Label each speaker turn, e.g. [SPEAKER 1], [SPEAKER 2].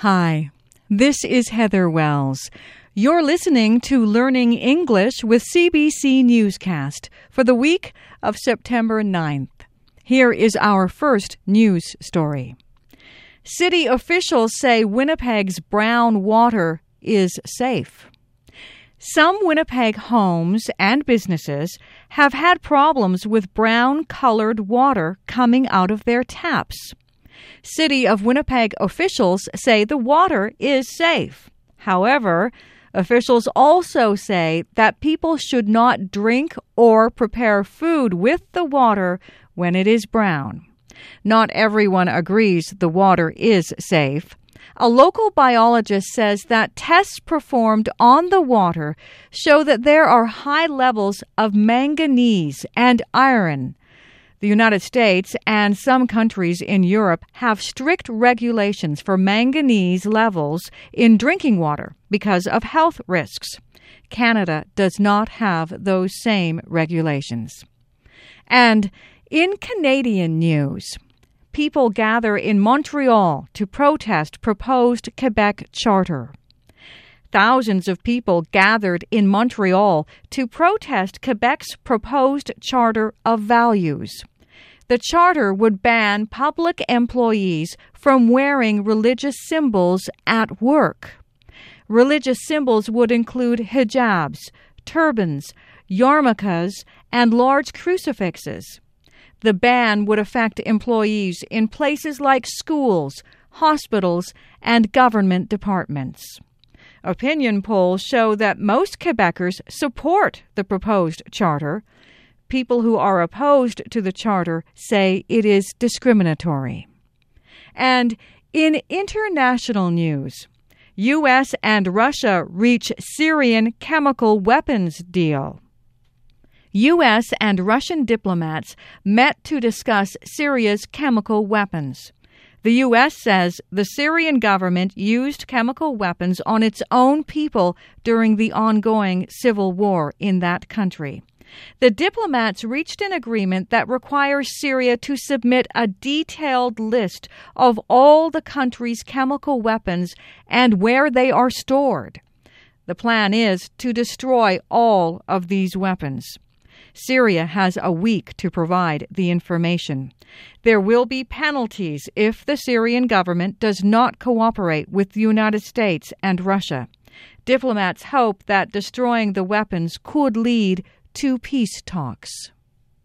[SPEAKER 1] Hi, this is Heather Wells. You're listening to Learning English with CBC Newscast for the week of September 9th. Here is our first news story. City officials say Winnipeg's brown water is safe. Some Winnipeg homes and businesses have had problems with brown colored water coming out of their taps. City of Winnipeg officials say the water is safe. However, officials also say that people should not drink or prepare food with the water when it is brown. Not everyone agrees the water is safe. A local biologist says that tests performed on the water show that there are high levels of manganese and iron. The United States and some countries in Europe have strict regulations for manganese levels in drinking water because of health risks. Canada does not have those same regulations. And in Canadian news, people gather in Montreal to protest proposed Quebec charter. Thousands of people gathered in Montreal to protest Quebec's proposed Charter of Values. The charter would ban public employees from wearing religious symbols at work. Religious symbols would include hijabs, turbans, yarmulkes, and large crucifixes. The ban would affect employees in places like schools, hospitals, and government departments. Opinion polls show that most Quebecers support the proposed charter. People who are opposed to the charter say it is discriminatory. And in international news, U.S. and Russia reach Syrian chemical weapons deal. U.S. and Russian diplomats met to discuss Syria's chemical weapons. The U.S. says the Syrian government used chemical weapons on its own people during the ongoing civil war in that country. The diplomats reached an agreement that requires Syria to submit a detailed list of all the country's chemical weapons and where they are stored. The plan is to destroy all of these weapons. Syria has a week to provide the information. There will be penalties if the Syrian government does not cooperate with the United States and Russia. Diplomats hope that destroying the weapons could lead to peace talks.